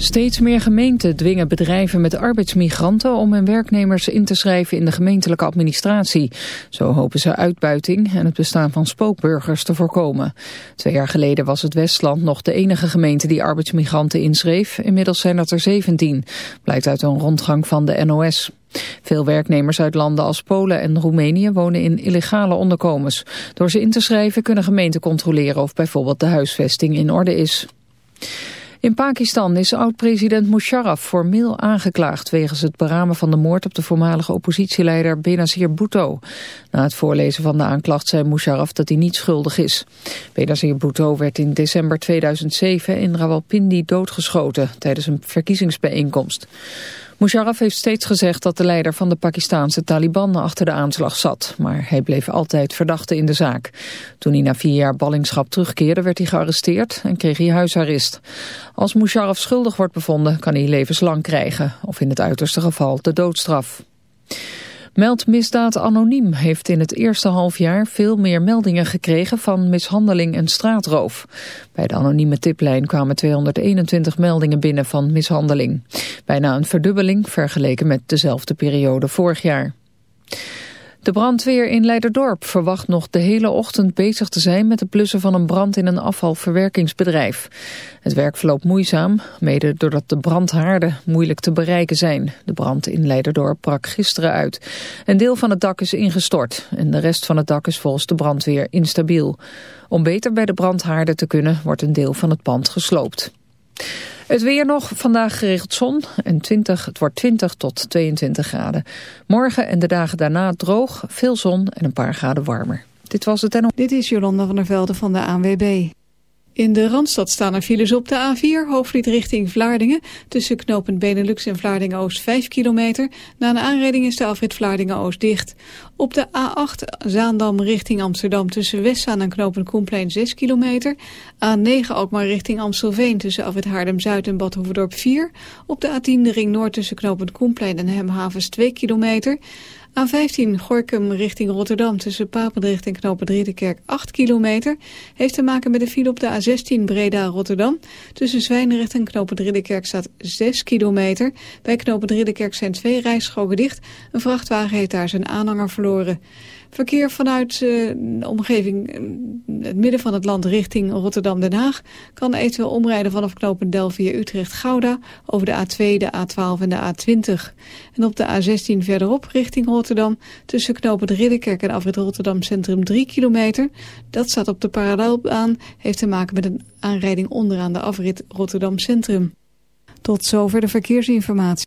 Steeds meer gemeenten dwingen bedrijven met arbeidsmigranten om hun werknemers in te schrijven in de gemeentelijke administratie. Zo hopen ze uitbuiting en het bestaan van spookburgers te voorkomen. Twee jaar geleden was het Westland nog de enige gemeente die arbeidsmigranten inschreef. Inmiddels zijn dat er 17, blijkt uit een rondgang van de NOS. Veel werknemers uit landen als Polen en Roemenië wonen in illegale onderkomens. Door ze in te schrijven kunnen gemeenten controleren of bijvoorbeeld de huisvesting in orde is. In Pakistan is oud-president Musharraf formeel aangeklaagd... wegens het beramen van de moord op de voormalige oppositieleider Benazir Bhutto. Na het voorlezen van de aanklacht zei Musharraf dat hij niet schuldig is. Benazir Bhutto werd in december 2007 in Rawalpindi doodgeschoten... tijdens een verkiezingsbijeenkomst. Musharraf heeft steeds gezegd dat de leider van de Pakistanse Taliban achter de aanslag zat, maar hij bleef altijd verdachte in de zaak. Toen hij na vier jaar ballingschap terugkeerde werd hij gearresteerd en kreeg hij huisarrest. Als Musharraf schuldig wordt bevonden kan hij levenslang krijgen, of in het uiterste geval de doodstraf. Meldmisdaad Anoniem heeft in het eerste halfjaar veel meer meldingen gekregen van mishandeling en straatroof. Bij de anonieme tiplijn kwamen 221 meldingen binnen van mishandeling. Bijna een verdubbeling vergeleken met dezelfde periode vorig jaar. De brandweer in Leiderdorp verwacht nog de hele ochtend bezig te zijn met het blussen van een brand in een afvalverwerkingsbedrijf. Het werk verloopt moeizaam, mede doordat de brandhaarden moeilijk te bereiken zijn. De brand in Leiderdorp brak gisteren uit. Een deel van het dak is ingestort en de rest van het dak is volgens de brandweer instabiel. Om beter bij de brandhaarden te kunnen wordt een deel van het pand gesloopt. Het weer nog, vandaag geregeld zon en 20, het wordt 20 tot 22 graden. Morgen en de dagen daarna droog, veel zon en een paar graden warmer. Dit was het en... Dit is Jolanda van der Velde van de ANWB. In de Randstad staan er files op de A4, hoofdvliet richting Vlaardingen. Tussen knooppunt Benelux en Vlaardingen-Oost 5 kilometer. Na een aanrijding is de afrit Vlaardingen-Oost dicht. Op de A8 Zaandam richting Amsterdam tussen Westzaan en knooppunt Koenplein 6 kilometer. A9 ook maar richting Amstelveen tussen afrit Haarlem-Zuid en Bad Hoeverdorp 4. Op de A10 de ring Noord tussen knooppunt Koenplein en Hemhavens 2 kilometer. A15 Gorkum richting Rotterdam tussen Papendrecht en Knopen Ridderkerk 8 kilometer. Heeft te maken met de file op de A16 Breda-Rotterdam. Tussen Zwijnrecht en Knopen Ridderkerk staat 6 kilometer. Bij Knopen Ridderkerk zijn twee rijstroken dicht. Een vrachtwagen heeft daar zijn aanhanger verloren. Verkeer vanuit uh, de omgeving, het midden van het land richting Rotterdam-Den Haag... kan eventueel omrijden vanaf knooppunt Delvië Utrecht-Gouda... over de A2, de A12 en de A20. En op de A16 verderop richting Rotterdam... tussen knooppunt Ridderkerk en afrit Rotterdam Centrum 3 kilometer. Dat staat op de parallelbaan, heeft te maken met een aanrijding onderaan de afrit Rotterdam Centrum. Tot zover de verkeersinformatie.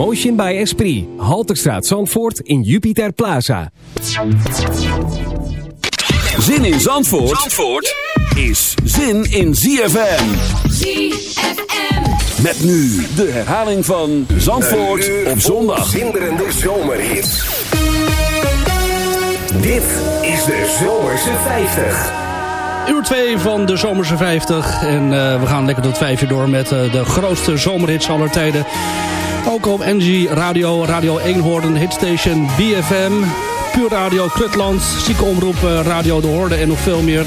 Emotion by Esprit. Halterstraat Zandvoort in Jupiter Plaza. Zin in Zandvoort, Zandvoort is zin in ZFM. ZFM. Met nu de herhaling van Zandvoort op zondag. Zinderende zomerhit. Dit is de Zomerse 50. Uur 2 van de Zomerse 50. En uh, we gaan lekker tot 5 uur door met uh, de grootste zomerhits aller tijden. Ook op NG Radio, Radio Eenhoorn, Hitstation, BFM, Puur Radio, Krutland, Zieke Omroep, uh, Radio De Hoorde en nog veel meer.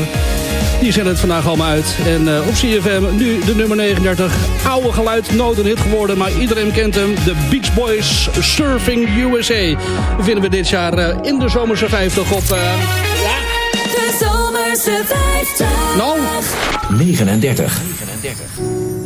Die zetten het vandaag allemaal uit. En uh, op CFM nu de nummer 39. Oude geluid, nooit een hit geworden, maar iedereen kent hem. De Beach Boys Surfing USA. Vinden we dit jaar uh, in de Zomerse 50 op... Uh, ja. De Zomerse 50. Nou, 39. 39.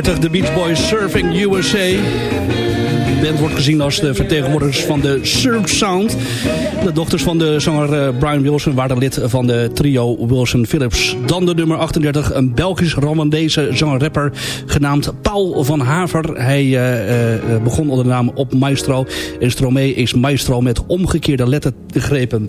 38 de Beach Boys Surfing USA. De band wordt gezien als de vertegenwoordigers van de Surf Sound. De dochters van de zanger eh, Brian Wilson waren lid van de trio Wilson Phillips. Dan de nummer 38, een Belgisch-Rwandese zanger-rapper genaamd Paul van Haver. Hij eh, eh, begon onder de naam Op Maestro. En Stromae is Maestro met omgekeerde lettergrepen.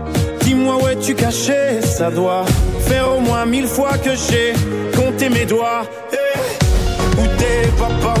dis-moi où es-tu caché Ça doit faire au moins mille fois que j'ai compté mes doigts. Eh, Où papa,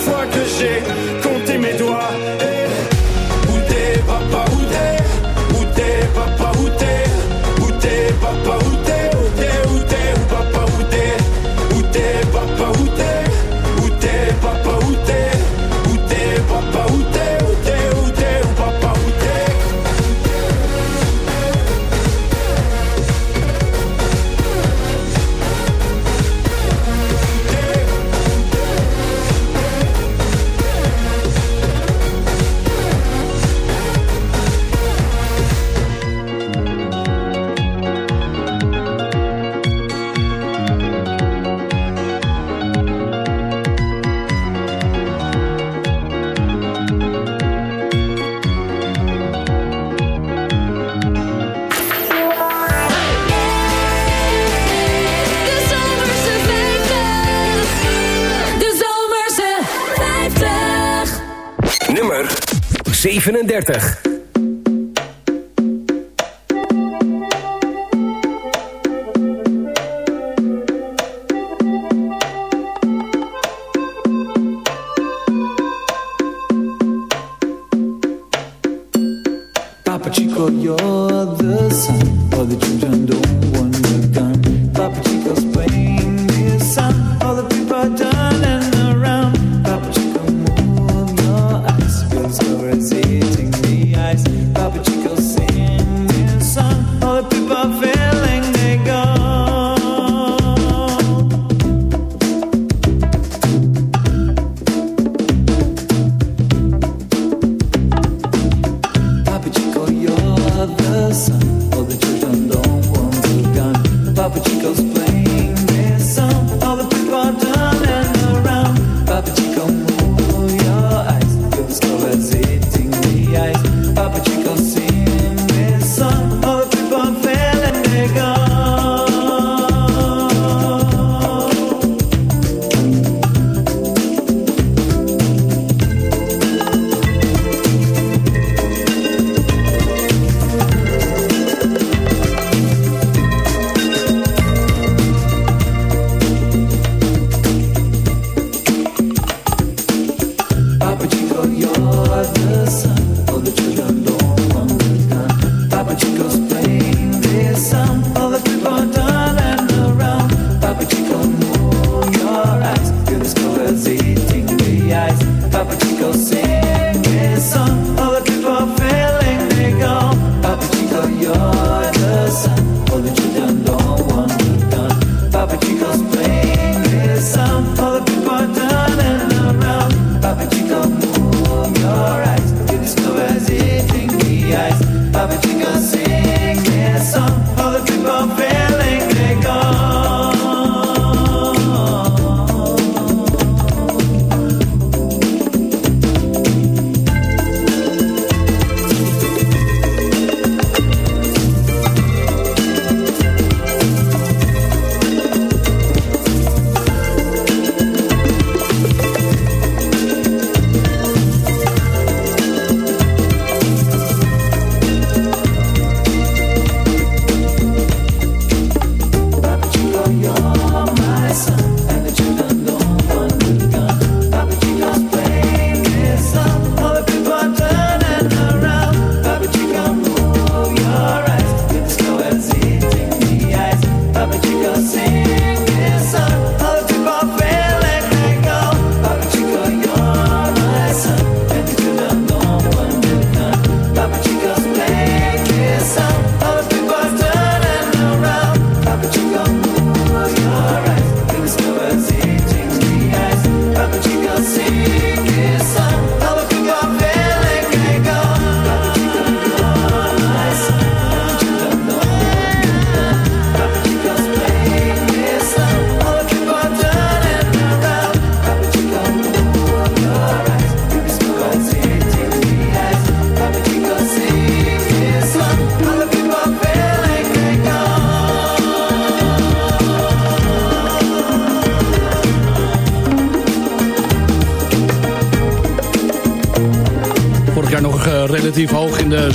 fois que j'ai 37.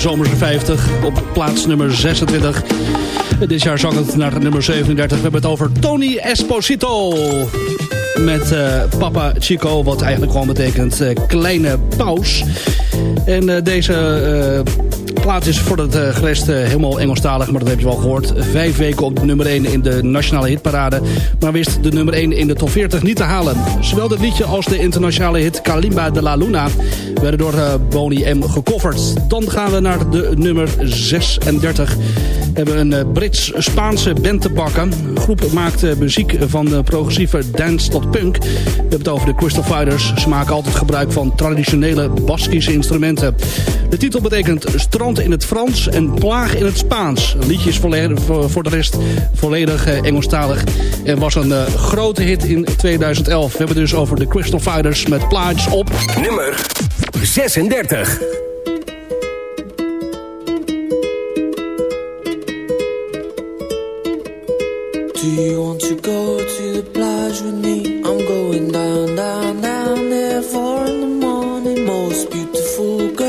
Zomerse 50. Op plaats nummer 26. Dit jaar zang het naar nummer 37. We hebben het over Tony Esposito. Met eh, Papa Chico, wat eigenlijk gewoon betekent eh, kleine paus. En eh, deze plaat is voor het uh, gerest eh, helemaal Engelstalig, maar dat heb je wel gehoord. Vijf weken op nummer 1 in de nationale hitparade, maar wist de nummer 1 in de top 40 niet te halen. Zowel dit liedje als de internationale hit Kalimba de la Luna werden door uh, Boney M gecoverd. Dan gaan we naar de nummer 36. Hebben een uh, Brits-Spaanse band te pakken. De groep maakt uh, muziek van de progressieve dance tot punk. We hebben het over de Crystal Fighters. Ze maken altijd gebruik van traditionele Baskische instrumenten. De titel betekent strand in het Frans en plaag in het Spaans. Volledig, voor de rest volledig uh, Engelstalig. En was een grote hit in 2011. We hebben dus over de Crystal Fighters met plaatjes op... Nummer 36. Do you want to go to the plage with me? I'm going down, down, down there four in the morning. Most beautiful girl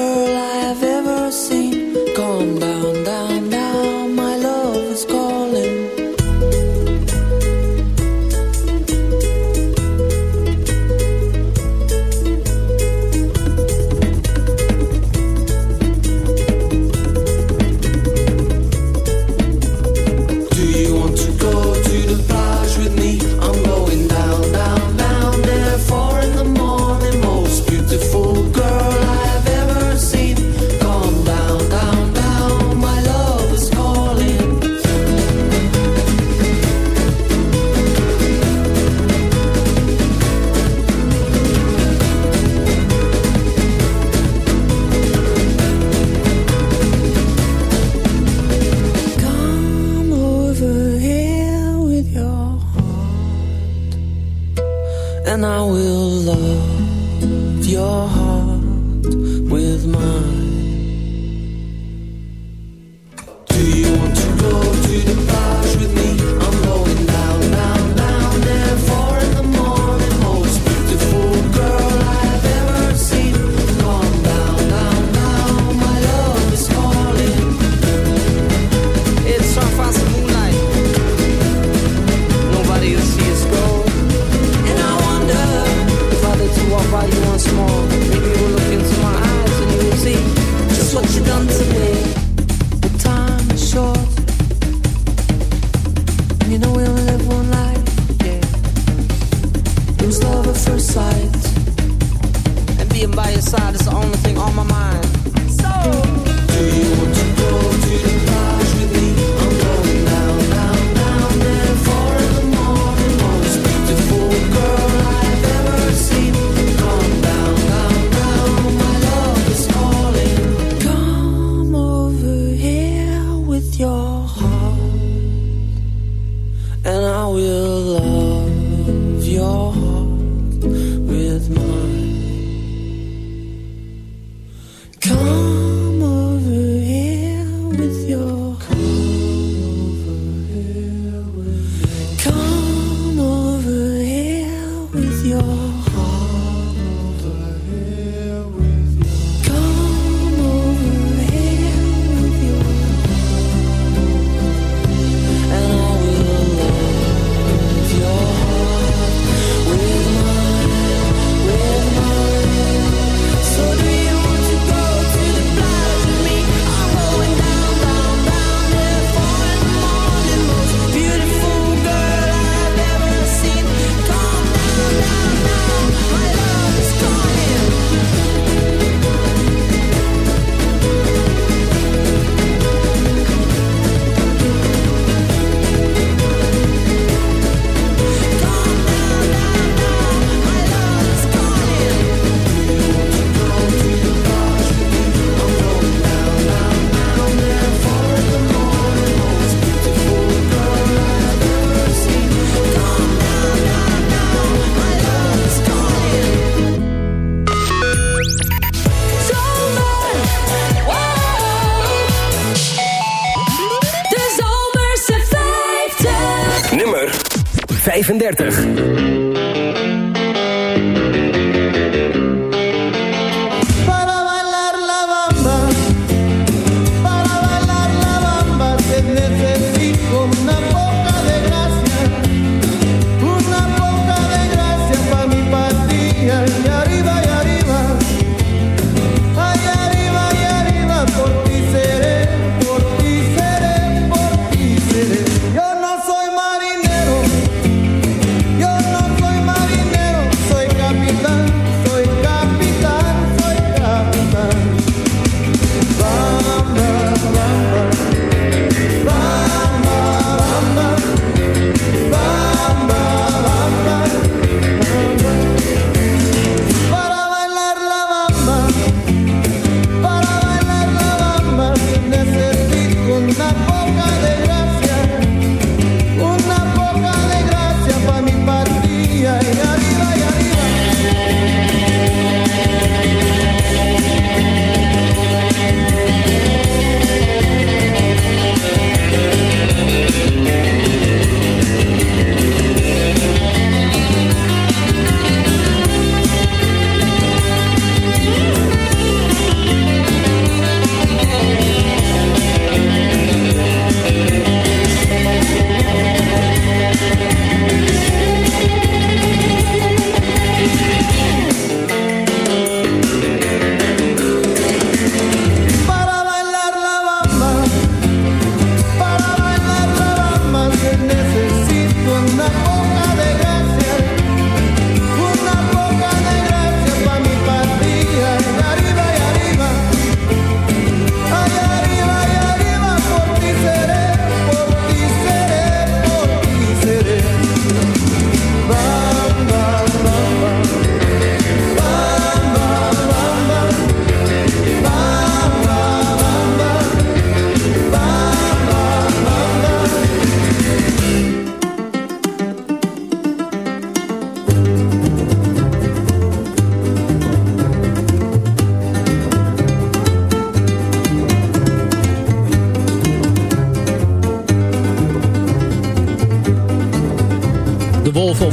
35.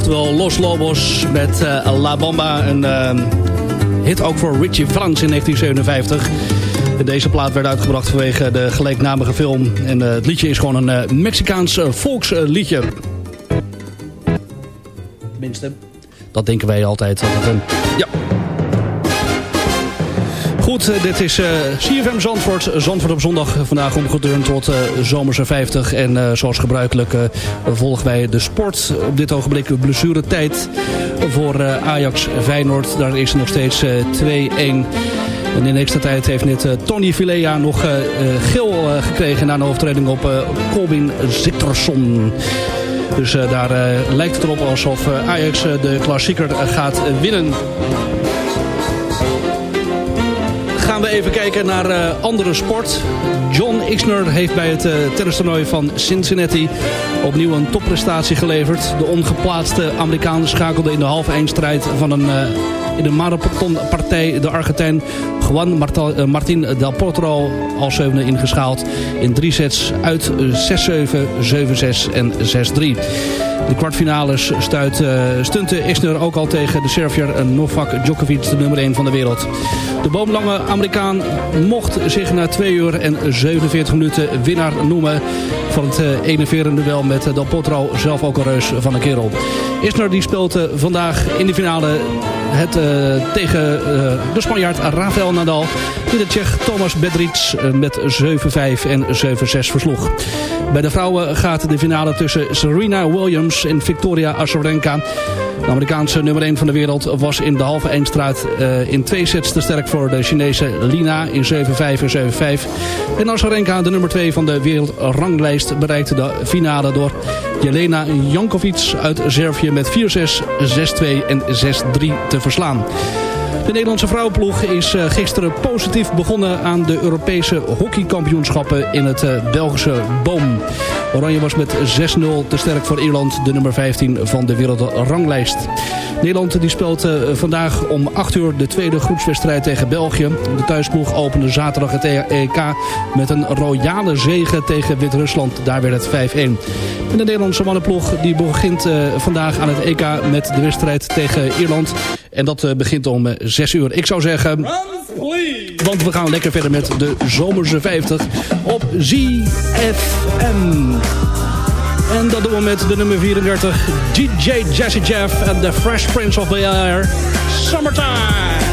Oftewel Los Lobos met eh, La Bamba. Een eh, hit ook voor Richie Frans in 1957. En Deze plaat werd uitgebracht vanwege de gelijknamige film. En eh, het liedje is gewoon een eh, Mexicaans volksliedje. Tenminste, dat denken wij altijd. Dat het een, Eh, dit is eh, CFM Zandvoort. Zandvoort op zondag. Vandaag omgedurnd tot eh, Zomerse 50. En zoals gebruikelijk volgen wij de sport. Op dit ogenblik blessuretijd voor Ajax Feyenoord. Daar is nog steeds eh, 2-1. En in extra tijd heeft net Tony Vilea nog geel gekregen na een overtreding op Colbin Zitterson. Dus daar lijkt het erop alsof Ajax de klassieker gaat winnen. Even kijken naar eh, andere sport. John Isner heeft bij het uh, tennistoernooi van Cincinnati opnieuw een topprestatie geleverd. De ongeplaatste Amerikaan schakelde in de halve eindstrijd van een... eh, in de marathonpartij de Argentijn Juan Martin Del Potro als zevende ingeschaald. In drie sets uit eh, 6-7, 7-6 en 6-3. De kwartfinales stuit, stunte Isner ook al tegen de Serviër eh, Novak Djokovic, de nummer 1 van de wereld. De boomlange Amerikaan mocht zich na 2 uur en 47 minuten winnaar noemen van het eh, enerverende duel met eh, Del Potro, zelf ook een reus van een kerel. Isner die speelt vandaag in de finale het tegen de Spanjaard Rafael Nadal. Die de Tsjech Thomas Bedrich eh, met 7-5 en 7-6 versloeg. Bij de vrouwen gaat de finale tussen Serena Williams en Victoria Azarenka. De Amerikaanse nummer 1 van de wereld was in de halve eindstraat eh, in twee sets te sterk voor de Chinese Lina in 7-5 en 7-5. En Azarenka, de nummer 2 van de wereldranglijst, bereikte de finale door Jelena Jankovic uit Servië met 4-6, 6-2 en 6-3 te verslaan. De Nederlandse vrouwenploeg is eh, gisteren positief begonnen aan de Europese hockeykampioenschappen in het eh, Belgische Boom. Oranje was met 6-0 te sterk voor Ierland, de nummer 15 van de wereldranglijst. Nederland die speelt eh, vandaag om 8 uur de tweede groepswedstrijd tegen België. De thuisploeg opende zaterdag het EK met een royale zege tegen Wit-Rusland. Daar werd het 5-1. En de Nederlandse mannenploeg die begint eh, vandaag aan het EK met de wedstrijd tegen Ierland. En dat eh, begint om eh, 6 uur. Ik zou zeggen... Want we gaan lekker verder met de Zomerse 50 op ZFM. En dat doen we met de nummer 34. DJ Jazzy Jeff en The Fresh Prince of the Air. Summertime.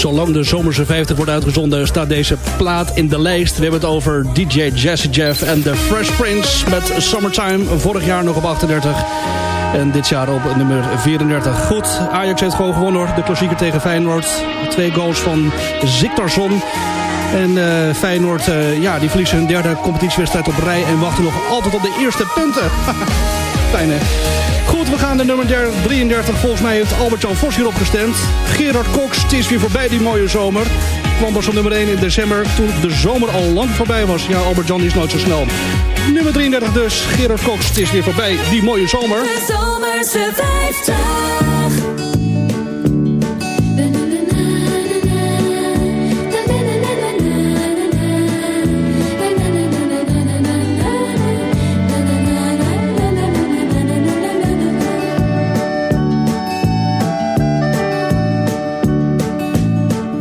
Zolang de Zomerse 50 wordt uitgezonden staat deze plaat in de lijst. We hebben het over DJ Jazzy Jeff en The Fresh Prince met Summertime. Vorig jaar nog op 38 en dit jaar op nummer 34. Goed, Ajax heeft gewoon gewonnen hoor. De klassieker tegen Feyenoord. Twee goals van Ziktarsson. En eh, Feyenoord, eh, ja, die verliezen hun derde competitiewedstrijd op rij... en wachten nog altijd op de eerste punten. Goed, we gaan de nummer 33. Volgens mij heeft Albert-Jan Vos hierop gestemd. Gerard Cox, het is weer voorbij die mooie zomer. Kwam pas op nummer 1 in december, toen de zomer al lang voorbij was. Ja, Albert-Jan is nooit zo snel. Nummer 33 dus, Gerard Cox, het is weer voorbij, die mooie zomer. De zomerse 50.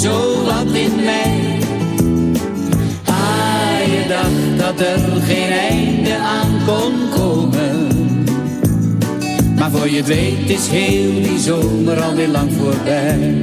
Zo wat in mei. Ah, je dacht dat er geen einde aan kon komen. Maar voor je weet is heel die zomer alweer lang voorbij.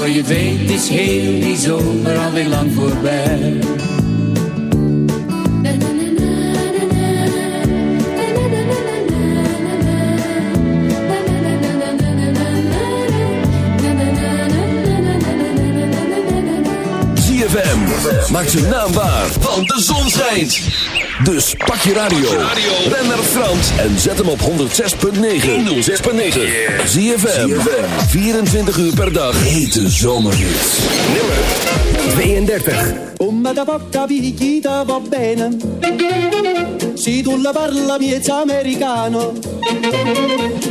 Voor je weet is heel die zomer alweer lang voorbij. ZFM, maak zijn naam waar, want de zon schijnt. Dus pak je radio. Ben naar Frans en zet hem op 106.9. 106.9. Zie je 24 uur per dag. Hete zomerhits. Nummer 32. Come da porta picchita va bene Se tu la parla miezza americano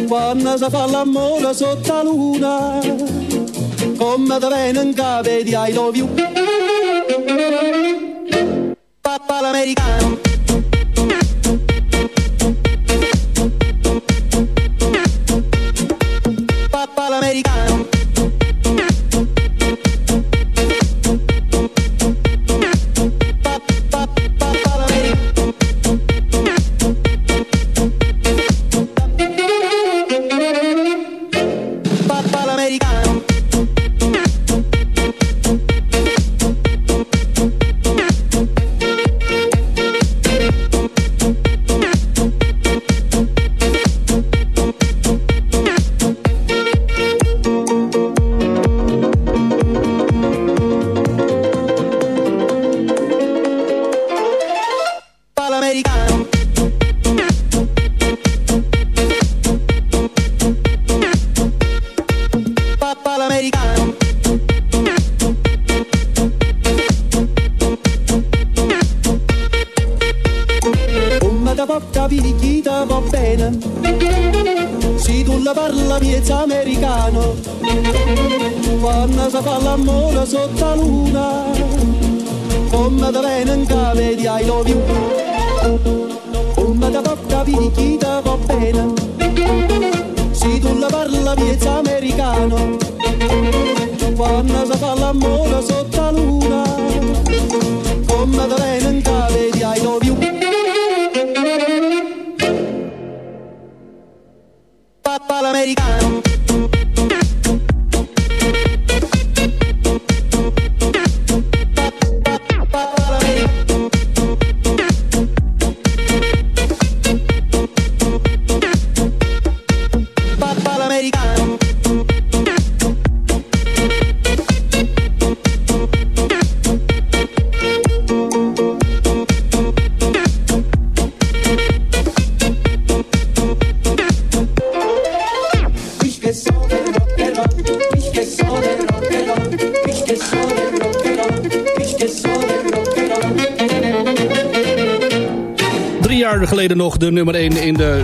Quando si fa l'amore sotto luna Come da bene in cave di I love you Papà l'americano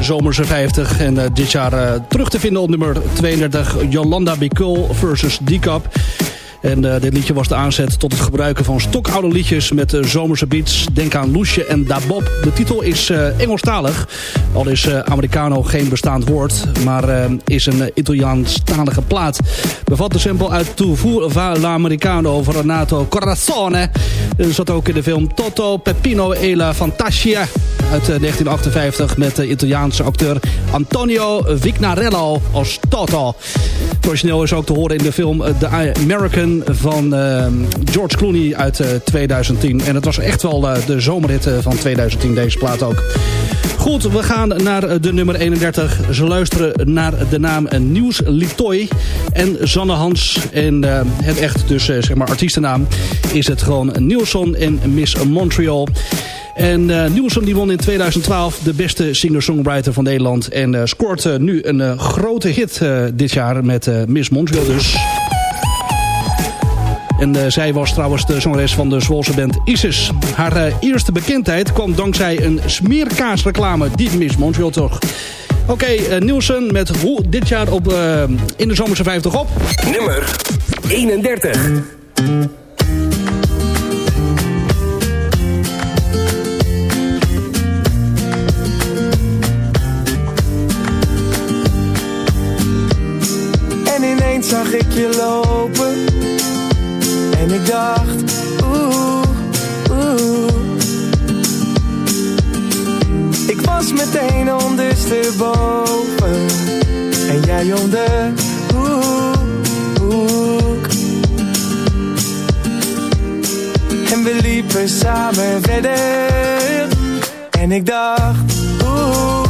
zomerse 50. En eh, dit jaar eh, terug te vinden op nummer 32. Jolanda Bicol versus D-Cup. En eh, dit liedje was de aanzet tot het gebruiken van stokoude liedjes met eh, zomerse beats. Denk aan Loesje en Da Bob. De titel is eh, Engelstalig. Al is Americano geen bestaand woord, maar is een Italiaanstalige plaat. Bevat de sample uit Tu fu va l'americano van Renato Corazone. Er zat ook in de film Toto Peppino e la Fantasia uit eh, 1958 met de Italiaanse acteur Antonio Vignarello als Toto. Origineel is ook te horen in de film eh, The American van eh, George Clooney uit eh, 2010. En het was echt wel eh, de zomerhit eh, van 2010, deze plaat ook. Goed, we gaan naar eh, de nummer 31. Ze luisteren naar de naam eh, Nieuws Litoy en Zanne Hans. En eh, het echt dus, eh, zeg maar, artiestennaam is het gewoon Nielsen en Miss Montreal. En eh Nielsen die won in 2012 de beste singer-songwriter van Nederland. En eh, scoort eh, nu een grote hit dit jaar met Miss Montreal dus. En zij was trouwens de zangeres van de Zwolse band Isis. Haar eerste bekendheid kwam dankzij een smeerkaasreclame die Miss Montreal toch. Oké, eh, Nielsen met hoe dit jaar op, in de zomerse 50 op. Nummer 31. Je lopen. En ik dacht, oeh, oeh. Ik was meteen ondersteboven. En jij om de hoek En we liepen samen verder. En ik dacht, oeh,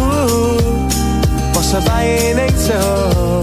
oeh. Was er bij ineens zo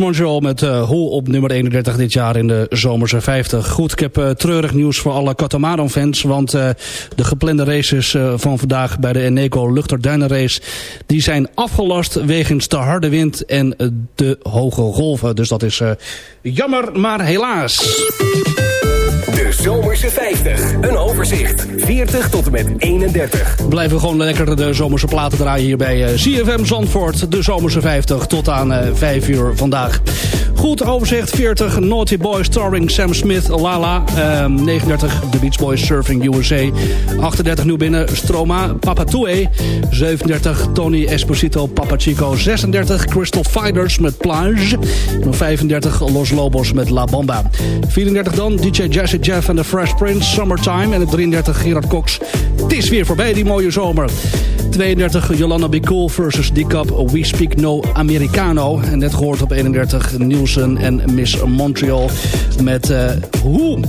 Montreal met Hoe op nummer 31 dit jaar in de Zomerse 50. Goed, ik heb eh, treurig nieuws voor alle Catamaran-fans. Want eh, de geplande races van vandaag bij de Eneco Luchterduinenrace... die zijn afgelast wegens de harde wind en de hoge golven. Dus dat is jammer, maar helaas. De Zomerse 50. Een overzicht. 40 tot en met 31. Blijven we gewoon lekker de zomerse platen draaien hier bij eh, CFM Zandvoort. De zomerse 50 tot aan eh 5 uur vandaag. Goed overzicht 40 Naughty Boy starring Sam Smith, Lala. Ehm 39 The Beach Boys Surfing USA. 38 nieuw binnen Stroma, Papatoué. 37 Tony Esposito, Papa Chico. 36 Crystal Fighters met Plage. En 35 Los Lobos met La Bamba. 34 dan DJ Jazzy Jeff en The Fresh Prince, Summertime. En op 33 Gerard Cox. Het is weer voorbij die mooie zomer. 32 Yolanda Be Cool versus D-Cup We Speak No Americano. En net gehoord op 31 Nielsen en Miss Montreal met uh, Hoe.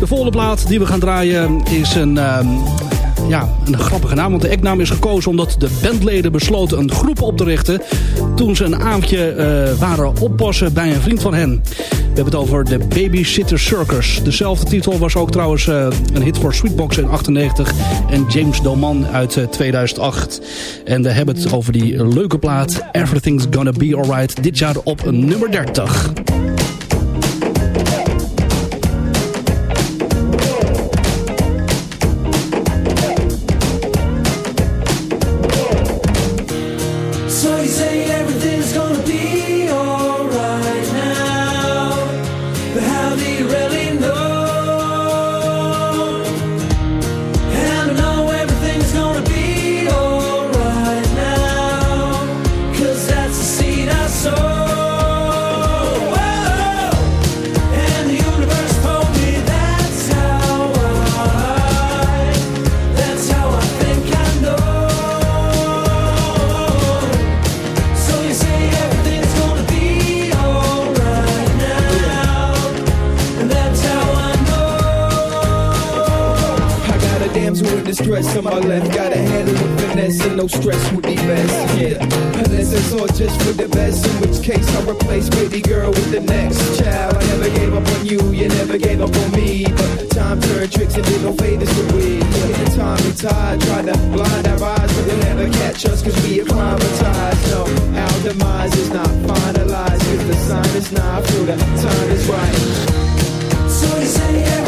De volgende plaat die we gaan draaien is een... ehm, ja, een grappige naam, want de eknaam is gekozen omdat de bandleden besloten een groep op te richten toen ze een avondje eh, waren oppassen bij een vriend van hen. We hebben het over de Babysitter Circus. Dezelfde titel was ook trouwens eh, een hit voor Sweetbox in 98 en James Doman uit eh, 2008. En we hebben het over die leuke plaat Everything's Gonna Be Alright. Dit jaar op nummer 30. Not, I feel the time is right. So you say everything's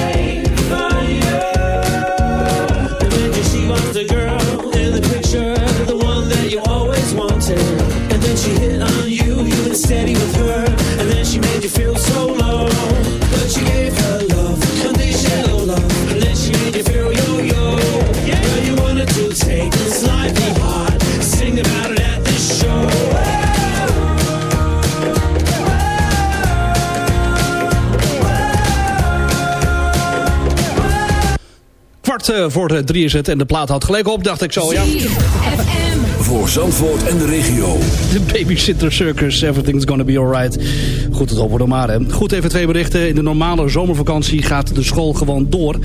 Eh, voor de drie is het en de plaat had gelijk op, dacht ik zo, ja. Voor Zandvoort en de regio. De Babysitter Circus, everything's gonna be alright. Goed, het maar, hè. Goed, even twee berichten. In de normale zomervakantie gaat de school gewoon door.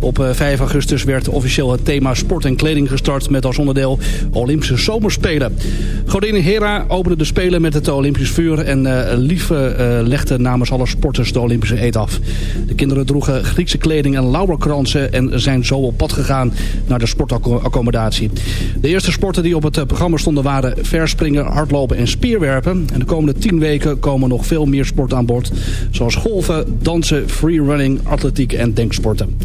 Op eh, 5 augustus werd officieel het thema sport en kleding gestart... met als onderdeel Olympische Zomerspelen. Godin Hera opende de Spelen met het Olympisch vuur... en eh Lieve eh, legde namens alle sporters de Olympische eet af. De kinderen droegen Griekse kleding en lauwerkransen... en zijn zo op pad gegaan naar de sportaccommodatie. De eerste sporten die op het eh, programma stonden waren verspringen, hardlopen en spierwerpen. En de komende tien weken komen nog veel meer sporten aan boord. Zoals golfen, dansen, freerunning, atletiek en denksporten.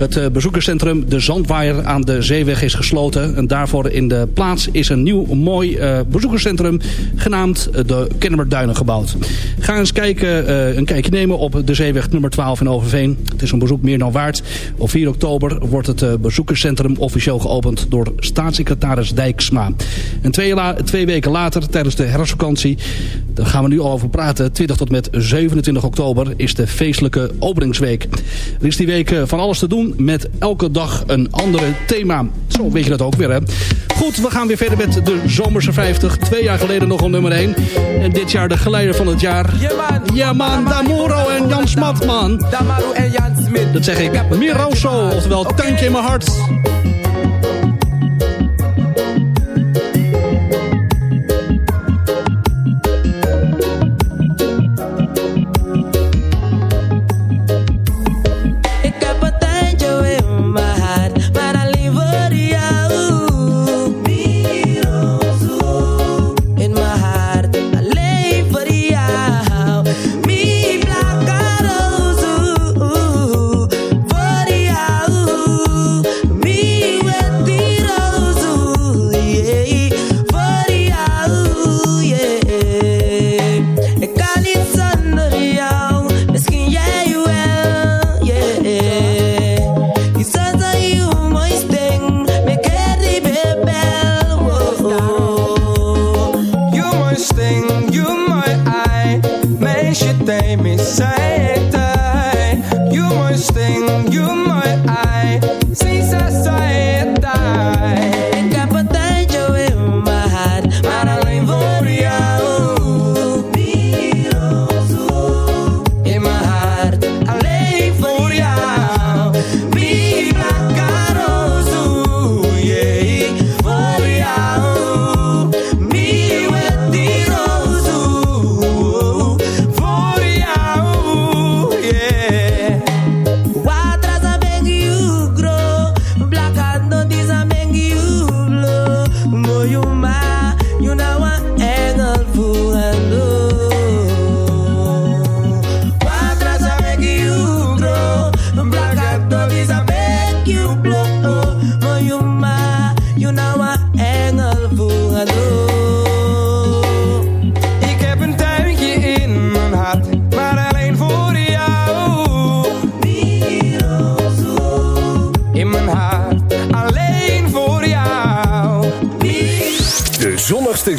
Het eh, bezoekerscentrum De Zandwaaier aan de Zeeweg is gesloten. En daarvoor in de plaats is een nieuw mooi eh, bezoekerscentrum genaamd de Kennemerduinen gebouwd. Ga eens kijken, eh, een kijkje nemen op de Zeeweg nummer 12 in Overveen. Het is een bezoek meer dan waard. Op 4 oktober wordt het bezoekerscentrum officieel geopend door staatssecretaris Dijksma. En twee, twee weken later, tijdens de herfstvakantie, daar gaan we nu over praten. 20 tot met 27 oktober is de feestelijke openingsweek. Er is die week eh, van alles te doen met elke dag een andere thema. Zo weet je dat ook weer hè. Goed, we gaan weer verder met de Zomerse 50. Twee jaar geleden nog op nummer 1. En dit jaar de geleider van het jaar. Ja man, Damoro en Jan Smatman. Damaru en Jan Smit. Dat zeg ik, Miroso, oftewel Tandje in mijn hart.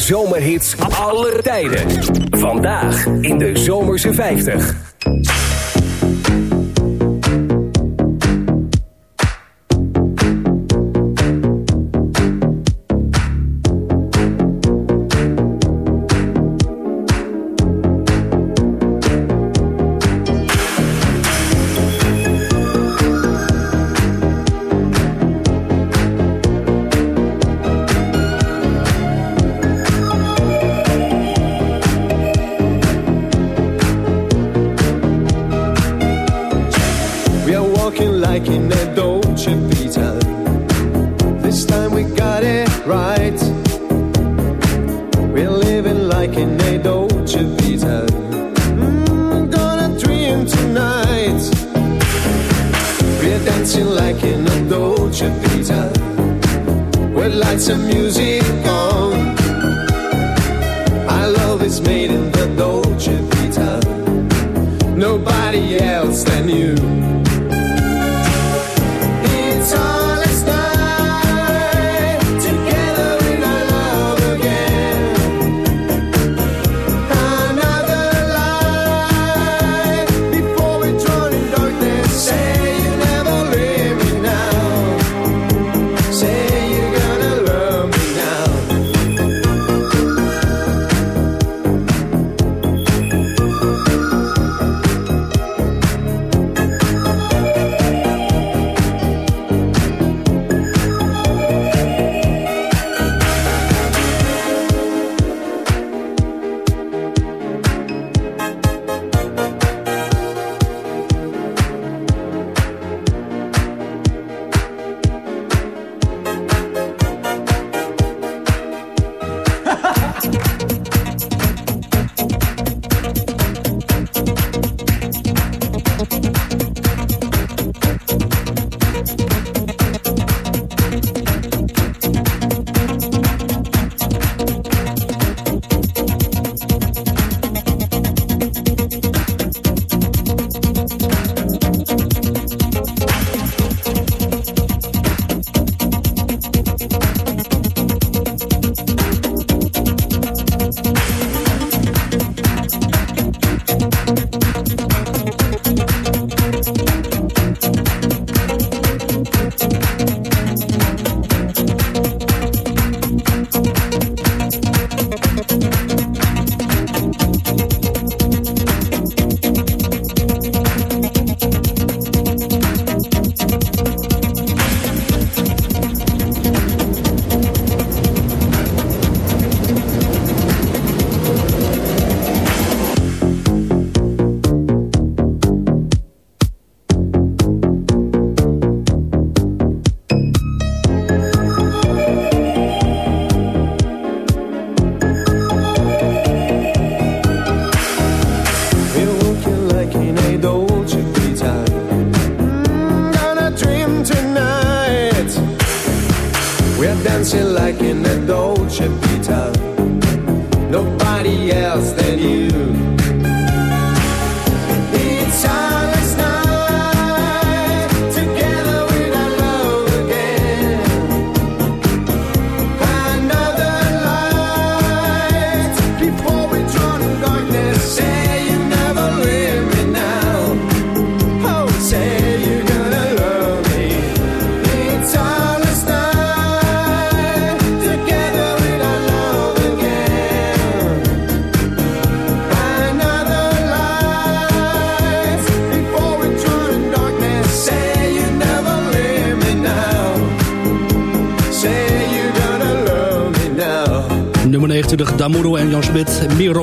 Zomerhits aller tijden. Vandaag in de Zomerse 50.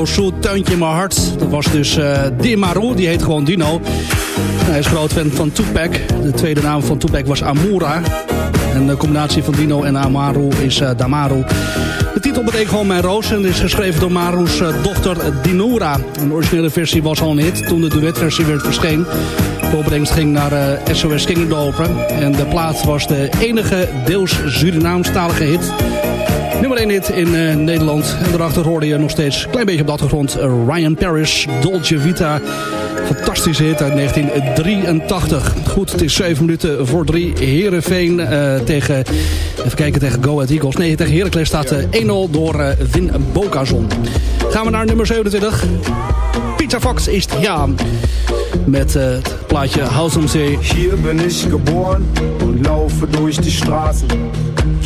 Soet, Tuintje in mijn hart. Dat was dus eh Dimaru, die heet gewoon Dino. Hij is groot fan van Tupac. De tweede naam van Tupac was Amura. En de combinatie van Dino en Amaru is eh, Damaru. De titel betekent gewoon Mijn Roos en is geschreven door Maru's eh, dochter Dinora. Een originele versie was al een hit toen de duetversie werd verscheen. De opbrengst ging naar eh, SOS Kingendorpen. En de plaat was de enige deels Surinaamstalige hit Nummer 1 hit in eh, Nederland. En daarachter hoorde je nog steeds een klein beetje op de achtergrond eh, Ryan Paris, Dolce Vita. Fantastische hit uit 1983. Goed, het is 7 minuten voor 3. Herenveen uh, tegen, even kijken, tegen Go Ahead Eagles. Nee, tegen Heracles staat uh, 1-0 door Vin Bokazon. Gaan we naar nummer 27. Pizza Fox is ja. Met het plaatje House am See. Hier bin ich geboren und laufe durch die Straßen.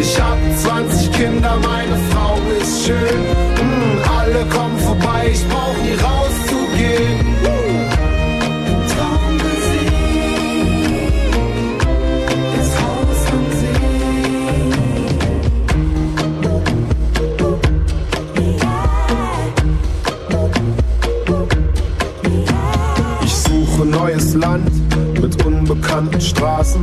Ich hab 20 Kinder, meine Frau ist schön. Mm, alle kommen vorbei, ich brauch nie rauszugehen. Ich suche neues Land mit unbekannten Straßen.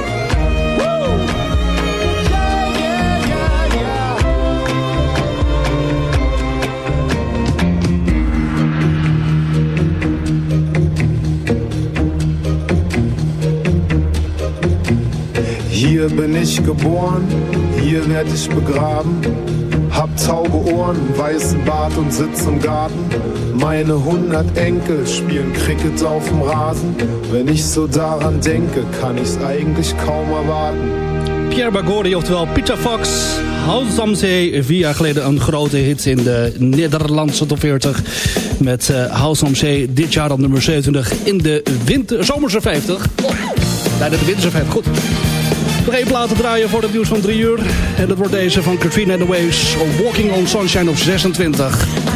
Hier bin ich geboren, hier werd ich begraben. Hab tauge Ohren, weißen Bart und sitz im Garten. Meine hundert Enkel spielen Cricket auf dem Rasen. Wenn ich so daran denke, kann ich's eigentlich kaum erwarten. Pierre Bagori, oftewel Pizza Fox. House Zee, vier jaar geleden een grote hit in de Nederlandse top 40. Met uh, House am Zee, dit jaar op nummer 27 in de winter, zomerse 50. Nee, de winterse 50, goed. Nog één plaat te draaien voor het nieuws van 3 uur. En dat wordt deze van Katrina and the Waves, Walking on Sunshine op 26.